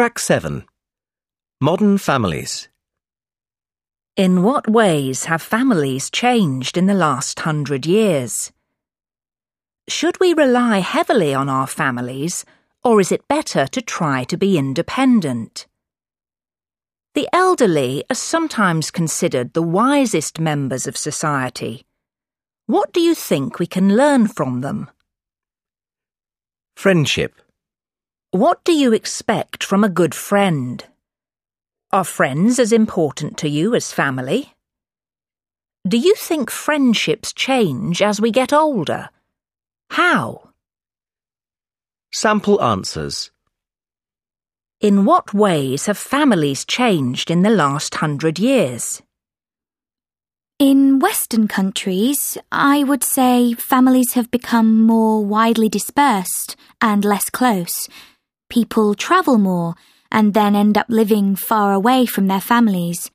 Track 7 Modern Families. In what ways have families changed in the last hundred years? Should we rely heavily on our families, or is it better to try to be independent? The elderly are sometimes considered the wisest members of society. What do you think we can learn from them? Friendship. What do you expect from a good friend? Are friends as important to you as family? Do you think friendships change as we get older? How? Sample answers. In what ways have families changed in the last hundred years? In Western countries, I would say families have become more widely dispersed and less close. People travel more and then end up living far away from their families.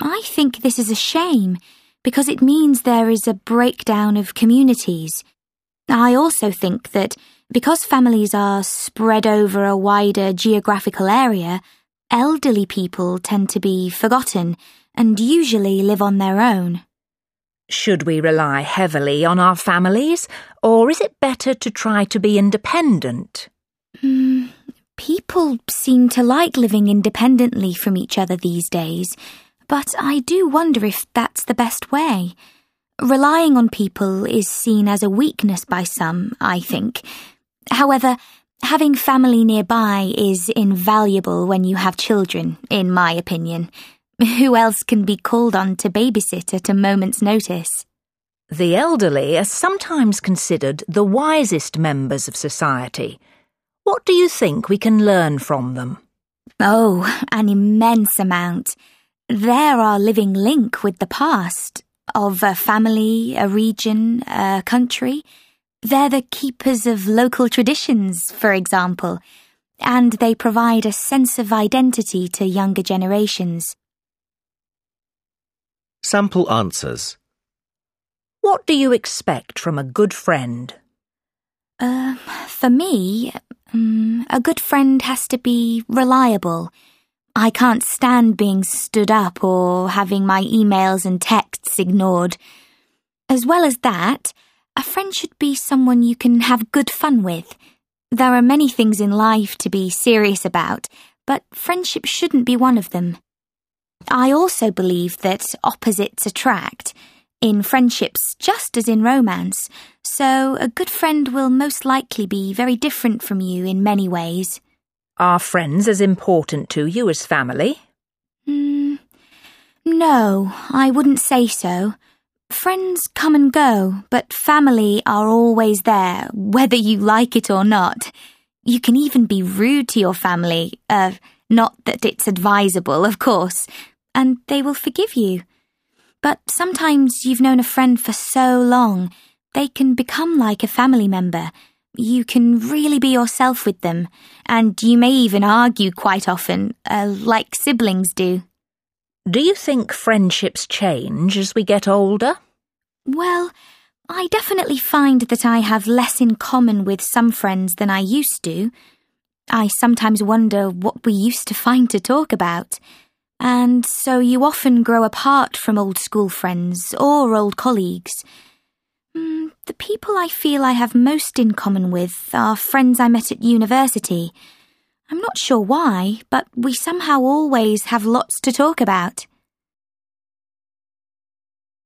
I think this is a shame because it means there is a breakdown of communities. I also think that because families are spread over a wider geographical area, elderly people tend to be forgotten and usually live on their own. Should we rely heavily on our families, or is it better to try to be independent? Mm, people seem to like living independently from each other these days, but I do wonder if that's the best way. Relying on people is seen as a weakness by some, I think. However, having family nearby is invaluable when you have children, in my opinion. Who else can be called on to babysit at a moment's notice? The elderly are sometimes considered the wisest members of society. What do you think we can learn from them? Oh, an immense amount. They're our living link with the past of a family, a region, a country. They're the keepers of local traditions, for example, and they provide a sense of identity to younger generations. Sample answers. What do you expect from a good friend? Uh, for me, um, a good friend has to be reliable. I can't stand being stood up or having my emails and texts ignored. As well as that, a friend should be someone you can have good fun with. There are many things in life to be serious about, but friendship shouldn't be one of them. I also believe that opposites attract, in friendships just as in romance, so a good friend will most likely be very different from you in many ways. Are friends as important to you as family? Mm, no, I wouldn't say so. Friends come and go, but family are always there, whether you like it or not. You can even be rude to your family, uh, not that it's advisable, of course, and they will forgive you. But sometimes you've known a friend for so long, they can become like a family member. You can really be yourself with them, and you may even argue quite often, uh, like siblings do. Do you think friendships change as we get older? Well, I definitely find that I have less in common with some friends than I used to. I sometimes wonder what we used to find to talk about. And so you often grow apart from old school friends or old colleagues. Mm, the people I feel I have most in common with are friends I met at university. I'm not sure why, but we somehow always have lots to talk about.